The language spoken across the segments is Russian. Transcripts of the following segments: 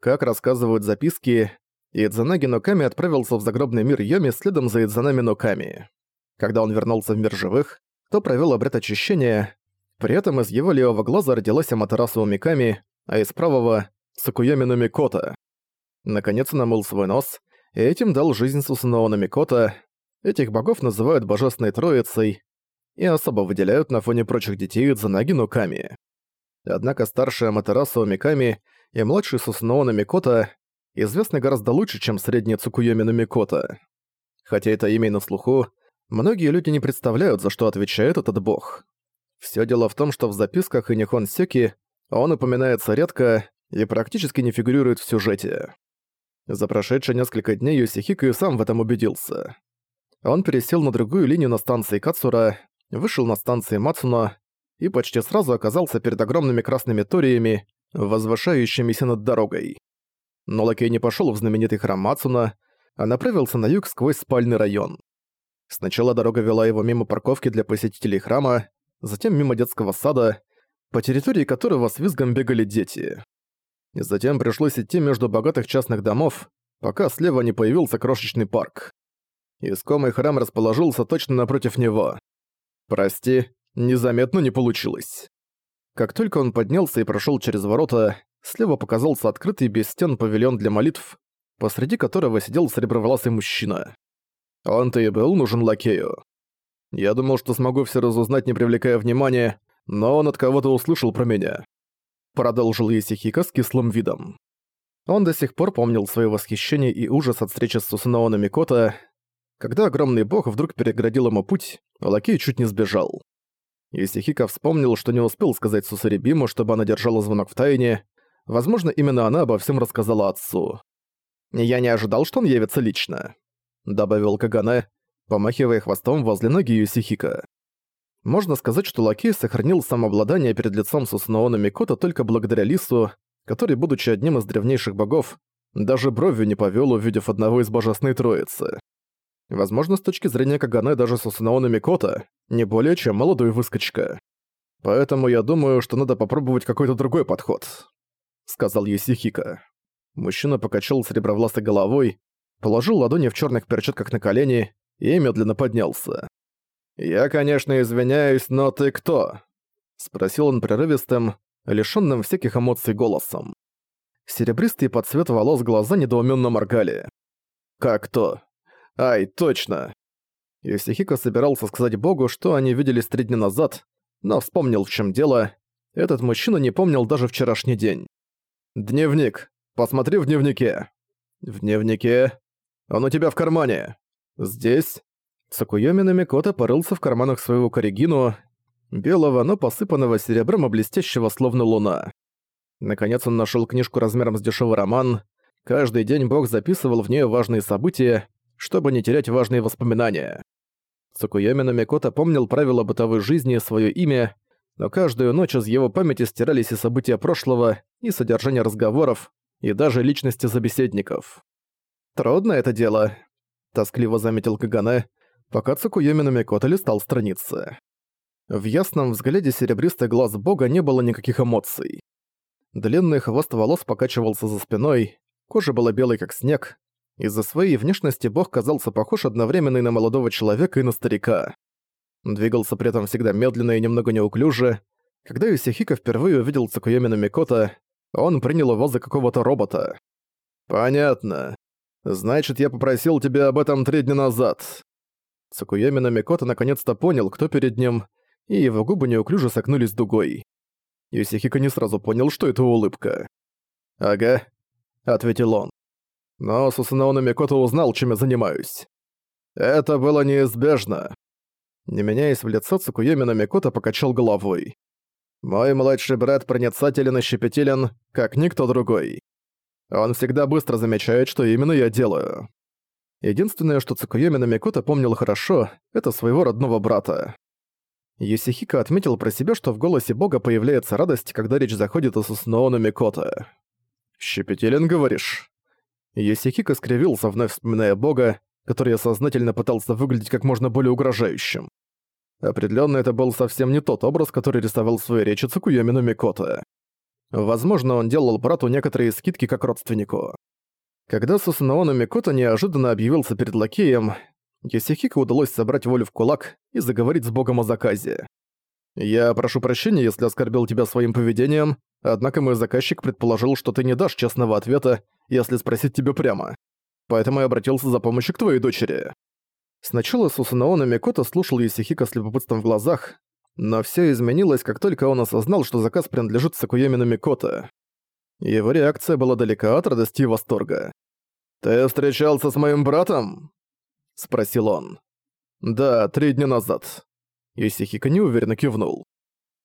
Как рассказывают записки, Идзанаги Ноками отправился в загробный мир Йоми следом за Идзанами Ноками. Когда он вернулся в мир живых, то провел обряд очищения, при этом из его левого глаза родилась Аматерасу Миками, а из правого — Цукуями Номикота. Наконец он омыл свой нос, и этим дал жизнь Сусуноо Номикота. Этих богов называют Божественной Троицей и особо выделяют на фоне прочих детей Идзанаги Ноками. Однако старшая Аматерасу Миками и младший Сусуноо Номикота известны гораздо лучше, чем средний Цукуйоми Номикота. Хотя это имя и на слуху, многие люди не представляют, за что отвечает этот бог. Все дело в том, что в записках и Нихон Сёки он упоминается редко и практически не фигурирует в сюжете. За прошедшие несколько дней Юсихико и сам в этом убедился. Он пересел на другую линию на станции Кацура, вышел на станции Мацуно и почти сразу оказался перед огромными красными ториями, возвышающимися над дорогой. Но Лакей не пошёл в знаменитый храм Мацуна, а направился на юг сквозь спальный район. Сначала дорога вела его мимо парковки для посетителей храма, затем мимо детского сада, по территории которого с визгом бегали дети. И затем пришлось идти между богатых частных домов, пока слева не появился крошечный парк. Искомый храм расположился точно напротив него. Прости, незаметно не получилось. Как только он поднялся и прошел через ворота, слева показался открытый без стен павильон для молитв, посреди которого сидел сереброволасый мужчина. Он-то и был нужен лакею. Я думал, что смогу все разузнать, не привлекая внимания, но он от кого-то услышал про меня. Продолжил Исихика с кислым видом. Он до сих пор помнил свое восхищение и ужас от встречи с Сусунаоно Микото. Когда огромный бог вдруг переградил ему путь, лакей чуть не сбежал. Исихика вспомнил, что не успел сказать Сусарибиму, чтобы она держала звонок в тайне. Возможно, именно она обо всем рассказала отцу. «Я не ожидал, что он явится лично», — добавил Кагане, помахивая хвостом возле ноги Юсихика. Можно сказать, что Лакей сохранил самообладание перед лицом Сусунаона Микото только благодаря Лису, который, будучи одним из древнейших богов, даже бровью не повёл, увидев одного из божественной троицы. Возможно, с точки зрения Кагане даже Сусунаона Микото не более чем молодой выскочка. Поэтому я думаю, что надо попробовать какой-то другой подход», — сказал Юсихика. Мужчина покачал серебровласой головой, положил ладони в черных перчатках на колени и медленно поднялся. «Я, конечно, извиняюсь, но ты кто?» — спросил он прерывистым, лишённым всяких эмоций голосом. Серебристые под цвет волос глаза недоуменно моргали. «Как то? Ай, точно!» Юсихико собирался сказать богу, что они виделись три дня назад, но вспомнил, в чем дело. Этот мужчина не помнил даже вчерашний день. «Дневник. Посмотри в дневнике». «В дневнике? Он у тебя в кармане. Здесь?» Сакуйоми Намикото порылся в карманах своего коригину, белого, но посыпанного серебром и блестящего словно луна. Наконец он нашел книжку размером с дешевый роман. Каждый день бог записывал в нее важные события, чтобы не терять важные воспоминания. Цукуями Намикото помнил правила бытовой жизни и своё имя, но каждую ночь из его памяти стирались и события прошлого, и содержание разговоров, и даже личности собеседников. «Трудно это дело», — тоскливо заметил Кагане, пока Цукуюми Намикото листал страницы. В ясном взгляде серебристый глаз бога не было никаких эмоций. Длинный хвост волос покачивался за спиной, кожа была белой как снег. Из-за своей внешности бог казался похож одновременно и на молодого человека, и на старика. Двигался при этом всегда медленно и немного неуклюже. Когда Юсихико впервые увидел Цукуюми Намикото, он принял его за какого-то робота. «Понятно. Значит, я попросил тебя об этом три дня назад. Цукуями Намикото наконец-то понял, кто перед ним, и его губы неуклюже согнулись дугой. Юсихико не сразу понял, что это улыбка. «Ага», — ответил он. Но Сусунао Намикото узнал, чем я занимаюсь. Это было неизбежно. Не меняясь в лицо, Цукуями Намикото покачал головой. «Мой младший брат проницателен и щепетилен, как никто другой. Он всегда быстро замечает, что именно я делаю. Единственное, что Цукуйоми Намикото помнил хорошо, это своего родного брата. Юсихико отметил про себя, что в голосе бога появляется радость, когда речь заходит о Сусуноо Намикото. «Щепетилен, говоришь?» Юсихико скривился, вновь вспоминая бога, который сознательно пытался выглядеть как можно более угрожающим. Определенно, это был совсем не тот образ, который рисовал в своей речи Цукуйоми Намикото. Возможно, он делал брату некоторые скидки как родственнику. Когда Сусанаону Микото неожиданно объявился перед лакеем, Йосихико удалось собрать волю в кулак и заговорить с богом о заказе. «Я прошу прощения, если оскорбил тебя своим поведением, однако мой заказчик предположил, что ты не дашь честного ответа, если спросить тебя прямо. Поэтому я обратился за помощью к твоей дочери». Сначала Сусанаона Микото слушал Йосихико с любопытством в глазах, но все изменилось, как только он осознал, что заказ принадлежит Сакуемину Микото. Его реакция была далека от радости и восторга. «Ты встречался с моим братом?» — спросил он. «Да, три дня назад». Исихика неуверенно кивнул.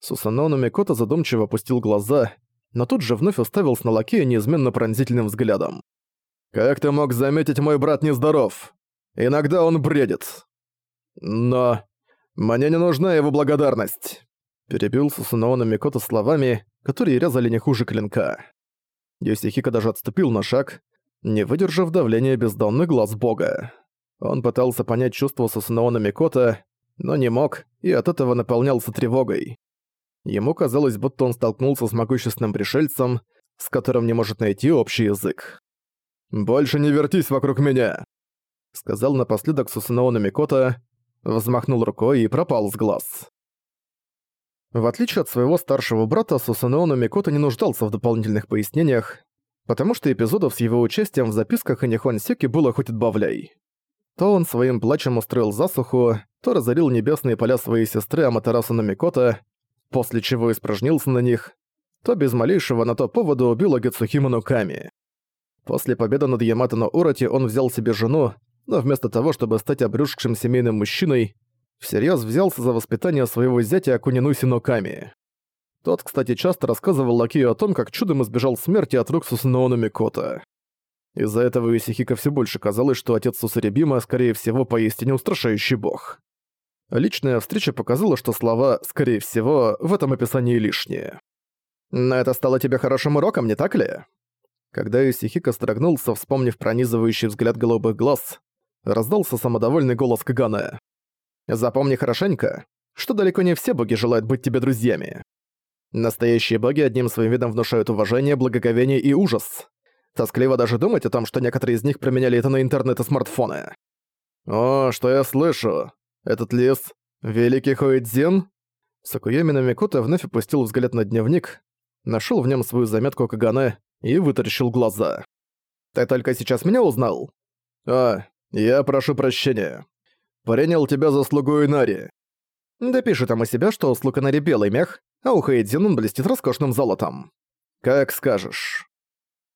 Сусанону Микото задумчиво опустил глаза, но тут же вновь уставился на лакея неизменно пронзительным взглядом. «Как ты мог заметить, мой брат нездоров? Иногда он бредит. Но мне не нужна его благодарность!» Перебил Сусаноона Микото словами, которые резали не хуже клинка. Йосихико даже отступил на шаг, не выдержав давления бездонных глаз бога. Он пытался понять чувства Сусаноона Микото, но не мог, и от этого наполнялся тревогой. Ему казалось, будто он столкнулся с могущественным пришельцем, с которым не может найти общий язык. «Больше не вертись вокруг меня!» Сказал напоследок Сусаноона Микото, взмахнул рукой и пропал с глаз. В отличие от своего старшего брата, Сусаноона Микото не нуждался в дополнительных пояснениях, потому что эпизодов с его участием в записках и Нихонсеки было хоть отбавляй. То он своим плачем устроил засуху, то разорил небесные поля своей сестры Аматерасу Намикото, после чего испражнился на них, то без малейшего на то повода убил Агицухима Нуками. После победы над Ямато на Уроти он взял себе жену, но вместо того, чтобы стать обрюзгшим семейным мужчиной, всерьез взялся за воспитание своего зятя Акунинуси Ноками. Тот, кстати, часто рассказывал Лакею о том, как чудом избежал смерти от рук Сусаноона Микото. Из-за этого Исихика все больше казалось, что отец Сусарибима, скорее всего, поистине устрашающий бог. Личная встреча показала, что слова «скорее всего» в этом описании лишние. «Но это стало тебе хорошим уроком, не так ли?» Когда Исихика строгнулся, вспомнив пронизывающий взгляд голубых глаз, раздался самодовольный голос Кагана. «Запомни хорошенько, что далеко не все боги желают быть тебе друзьями. Настоящие боги одним своим видом внушают уважение, благоговение и ужас. Тоскливо даже думать о том, что некоторые из них применяли это на интернет и смартфоны. «О, что я слышу! Этот лис — Великий Хоидзин?» Сакуями Намикото вновь опустил взгляд на дневник, нашел в нем свою заметку Кагане и вытаращил глаза. «Ты только сейчас меня узнал?» «А, я прошу прощения. Принял тебя за слугу Инари». Да пиши там у себя, что у слуг Инари белый мех, а у Хэйдзин он блестит роскошным золотом. Как скажешь.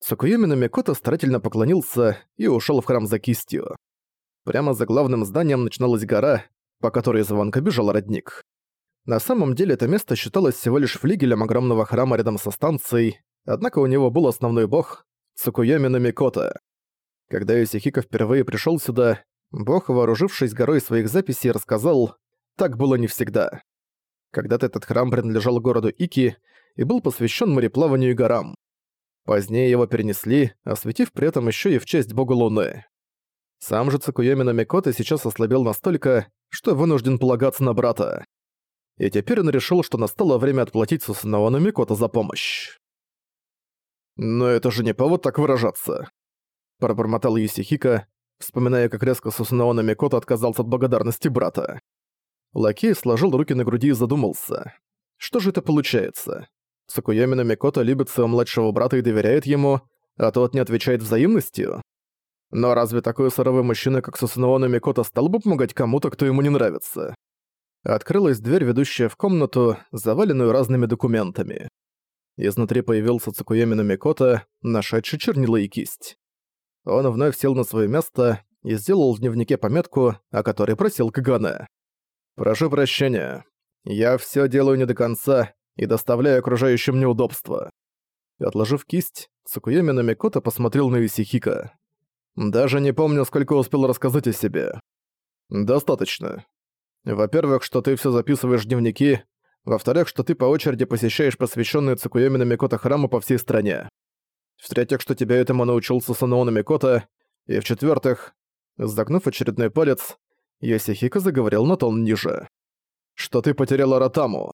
Сукуюми Намикото старательно поклонился и ушел в храм за кистью. Прямо за главным зданием начиналась гора, по которой звонко бежал родник. На самом деле это место считалось всего лишь флигелем огромного храма рядом со станцией, однако у него был основной бог — Цукуями Намикото. Когда Юсихико впервые пришел сюда, бог, вооружившись горой своих записей, рассказал, так было не всегда. Когда-то этот храм принадлежал городу Ики и был посвящен мореплаванию и горам. Позднее его перенесли, осветив при этом еще и в честь бога Луны. Сам же Цукуйоми Намикото сейчас ослабел настолько, что вынужден полагаться на брата. И теперь он решил, что настало время отплатить Сусанао Намикото за помощь. «Но это же не повод так выражаться», — пробормотал Юсихика, вспоминая, как резко Сусанао Намикото отказался от благодарности брата. Лакей сложил руки на груди и задумался. Что же это получается? Цукуями Намикото любит своего младшего брата и доверяет ему, а тот не отвечает взаимностью? Но разве такой суровый мужчина, как Сусунао Намикото, стал бы помогать кому-то, кто ему не нравится? Открылась дверь, ведущая в комнату, заваленную разными документами. Изнутри появился Цукуями Намикото, нашедший чернила и кисть. Он вновь сел на свое место и сделал в дневнике пометку, о которой просил Кагане. «Прошу прощения. Я все делаю не до конца и доставляю окружающим неудобства». Отложив кисть, Цукуями Намикото посмотрел на Исихика. «Даже не помню, сколько успел рассказать о себе. Достаточно. Во-первых, что ты все записываешь в дневники, во-вторых, что ты по очереди посещаешь посвященные Цукуями Намикото храмы по всей стране. В-третьих, что тебя этому научил Сусаноу Намикото, и в-четвертых, загнув очередной палец, Йосихико заговорил на тон ниже. «Что ты потеряла Ротаму?»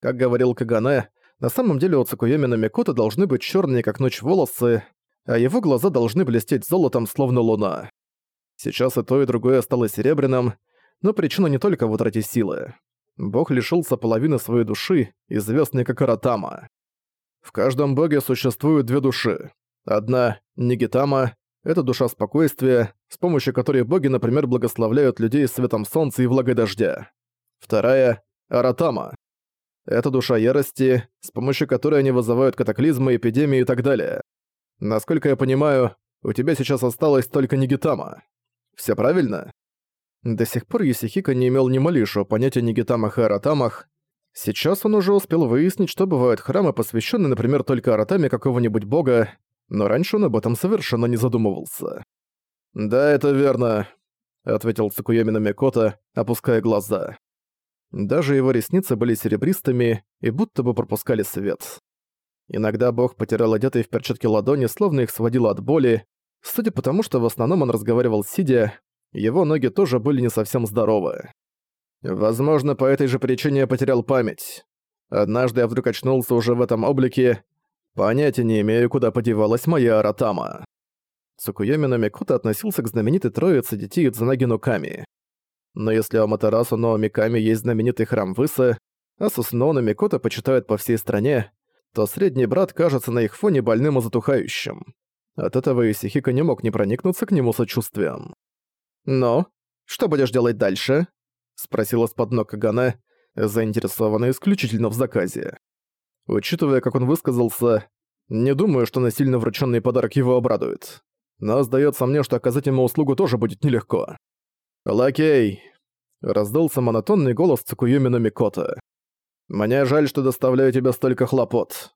Как говорил Кагане, На самом деле у Цукуёми Намикото должны быть черные как ночь волосы, а его глаза должны блестеть золотом, словно луна. Сейчас и то, и другое стало серебряным, но причина не только в утрате силы. Бог лишился половины своей души, известной как Аратама. В каждом боге существуют две души. Одна — Нигитама, это душа спокойствия, с помощью которой боги, например, благословляют людей светом солнца и влагой дождя. Вторая — Аратама. Это душа ярости, с помощью которой они вызывают катаклизмы, эпидемии и так далее. Насколько я понимаю, у тебя сейчас осталось только Нигитама. Все правильно? До сих пор Юсихика не имел ни малейшего понятия о Нигитамах и Аратамах. Сейчас он уже успел выяснить, что бывают храмы, посвященные, например, только Аратаме какого-нибудь бога, но раньше он об этом совершенно не задумывался. «Да, это верно», — ответил Цукуеми Намикото, опуская глаза. Даже его ресницы были серебристыми и будто бы пропускали свет. Иногда бог потерял одетые в перчатки ладони, словно их сводило от боли. Судя по тому, что в основном он разговаривал сидя, его ноги тоже были не совсем здоровы. Возможно, по этой же причине я потерял память. Однажды я вдруг очнулся уже в этом облике. Понятия не имею, куда подевалась моя Аратама. Цукуями Номикото относился к знаменитой троице детей Цунаги Нуками. Но если у Аматерасу но Миками есть знаменитый храм Выса, а Сусуно Номикото почитают по всей стране, то средний брат кажется на их фоне больным и затухающим. От этого Исихика не мог не проникнуться к нему сочувствием. «Ну, что будешь делать дальше?» — спросила с под ног Кагане, заинтересованная исключительно в заказе. Учитывая, как он высказался, не думаю, что насильно врученный подарок его обрадует. Но сдается мне, что оказать ему услугу тоже будет нелегко. «Лакей!» — раздался монотонный голос Цукуюми Номикото. «Мне жаль, что доставляю тебе столько хлопот».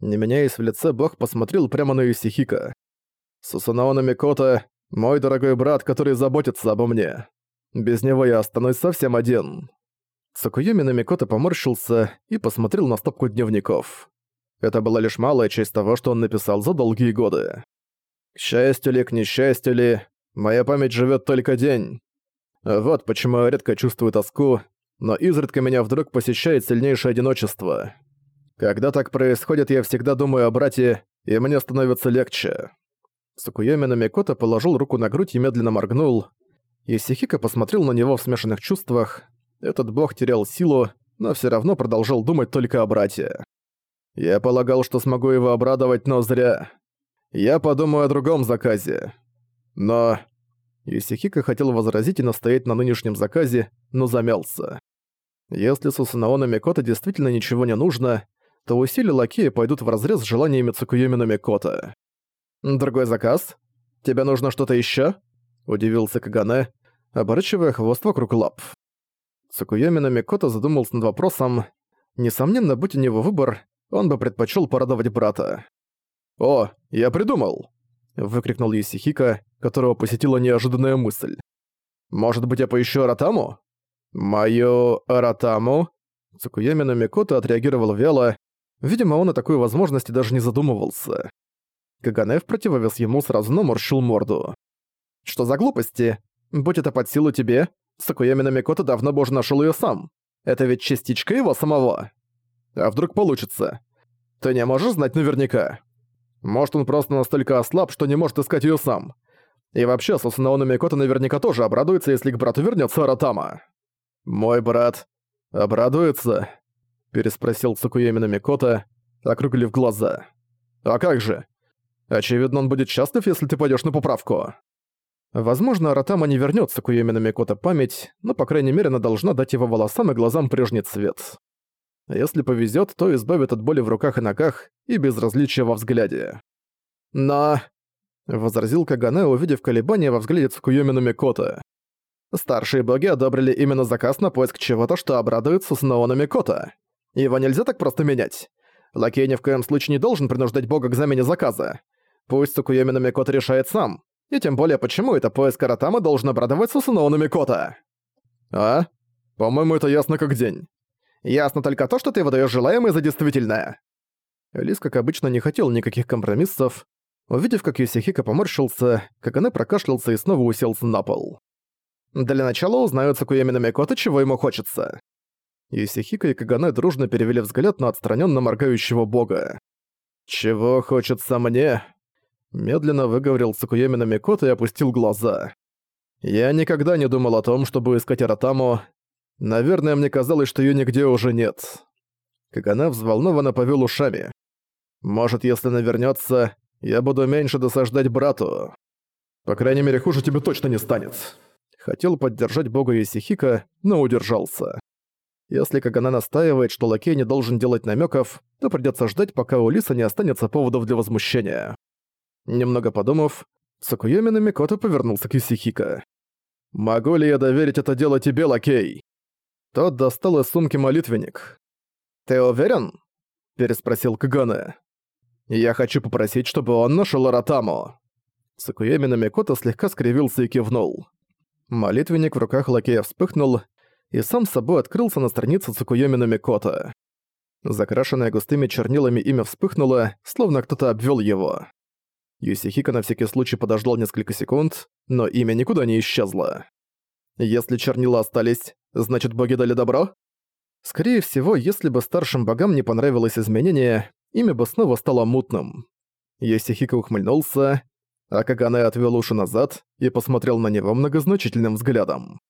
Не меняясь в лице, бог посмотрел прямо на Исихика. «Сусунао Номикото мой дорогой брат, который заботится обо мне. Без него я останусь совсем один». Цукуюми Намикото поморщился и посмотрел на стопку дневников. Это была лишь малая часть того, что он написал за долгие годы. К счастью ли, к несчастью ли, моя память живет только день. Вот почему я редко чувствую тоску, но изредка меня вдруг посещает сильнейшее одиночество. Когда так происходит, я всегда думаю о брате, и мне становится легче. Сукуями Намикото положил руку на грудь и медленно моргнул. Исихика посмотрел на него в смешанных чувствах. Этот бог терял силу, но все равно продолжал думать только о брате. Я полагал, что смогу его обрадовать, но зря. Я подумаю о другом заказе. Но... Исихика хотел возразить и настоять на нынешнем заказе, но замялся. Если Сусанаона Микото действительно ничего не нужно, то усилия Лакея пойдут вразрез с желаниями Цукуюми Микото. «Другой заказ? Тебе нужно что-то ещё?» – удивился Кагане, оборачивая хвост вокруг лап. Цукуями Намикото задумался над вопросом. Несомненно, будь у него выбор, он бы предпочёл порадовать брата. «О, я придумал!» – выкрикнул Юсихика, которого посетила неожиданная мысль. «Может быть, я поищу Аратаму?» «Мою Аратаму?» Цукуями Намикото отреагировал вяло. Видимо, он о такой возможности даже не задумывался. Каганэ в противовес ему сразу наморщил морду. «Что за глупости? Будь это под силу тебе, Сакуями Намикото давно бы уже нашёл её сам. Это ведь частичка его самого. А вдруг получится? Ты не можешь знать наверняка. Может, он просто настолько ослаб, что не может искать её сам. И вообще, Сусунао Намикото наверняка тоже обрадуется, если к брату вернётся Аратама. «Мой брат обрадуется?» переспросил Цукуями Намикото, округлив глаза. «А как же? Очевидно, он будет счастлив, если ты пойдешь на поправку. Возможно, Аратама не вернется к Уюми Микото память, но, по крайней мере, она должна дать его волосам и глазам прежний цвет. Если повезет, то избавит от боли в руках и ногах и безразличия во взгляде. «Но...» — возразил Кагане, увидев колебания во взгляде Цукуюми Микото. «Старшие боги одобрили именно заказ на поиск чего-то, что обрадует Сусунаона Микото. Его нельзя так просто менять. Лакей ни в коем случае не должен принуждать бога к замене заказа. Пусть Цукуеми Намикото решает сам. И тем более, почему это поиск Аратама должен обрадовать Сусуноу Намикото? А? По-моему, это ясно как день. Ясно только то, что ты выдаёшь желаемое за действительное. Лис, как обычно, не хотел никаких компромиссов. Увидев, как Юсихика поморщился, Кагане прокашлялся и снова уселся на пол. Для начала узнаю Цукуеми Намикото, чего ему хочется. Исихика и Кагане дружно перевели взгляд на отстраненно моргающего бога. «Чего хочется мне?» Медленно выговорил Цукуеми Намикото и опустил глаза. «Я никогда не думал о том, чтобы искать Аратаму. Наверное, мне казалось, что её нигде уже нет». Кагана взволнованно повел ушами. «Может, если она вернётся, я буду меньше досаждать брату. По крайней мере, хуже тебе точно не станет». Хотел поддержать бога Исихика, но удержался. Если Кагана настаивает, что лакей не должен делать намеков, то придется ждать, пока у Лиса не останется поводов для возмущения. Немного подумав, Сакуйоми Намикото повернулся к Исихика. «Могу ли я доверить это дело тебе, лакей?» Тот достал из сумки молитвенник. «Ты уверен?» – переспросил Кагане. «Я хочу попросить, чтобы он нашел Аратаму». Сакуями Намикото слегка скривился и кивнул. Молитвенник в руках лакея вспыхнул, и сам собой открылся на странице Цукуйоми Намикото. Закрашенное густыми чернилами имя вспыхнуло, словно кто-то обвел его. Юсихика на всякий случай подождал несколько секунд, но имя никуда не исчезло. Если чернила остались, значит боги дали добро? Скорее всего, если бы старшим богам не понравилось изменение, имя бы снова стало мутным. Юсихика ухмыльнулся, а Кагане отвел уши назад и посмотрел на него многозначительным взглядом.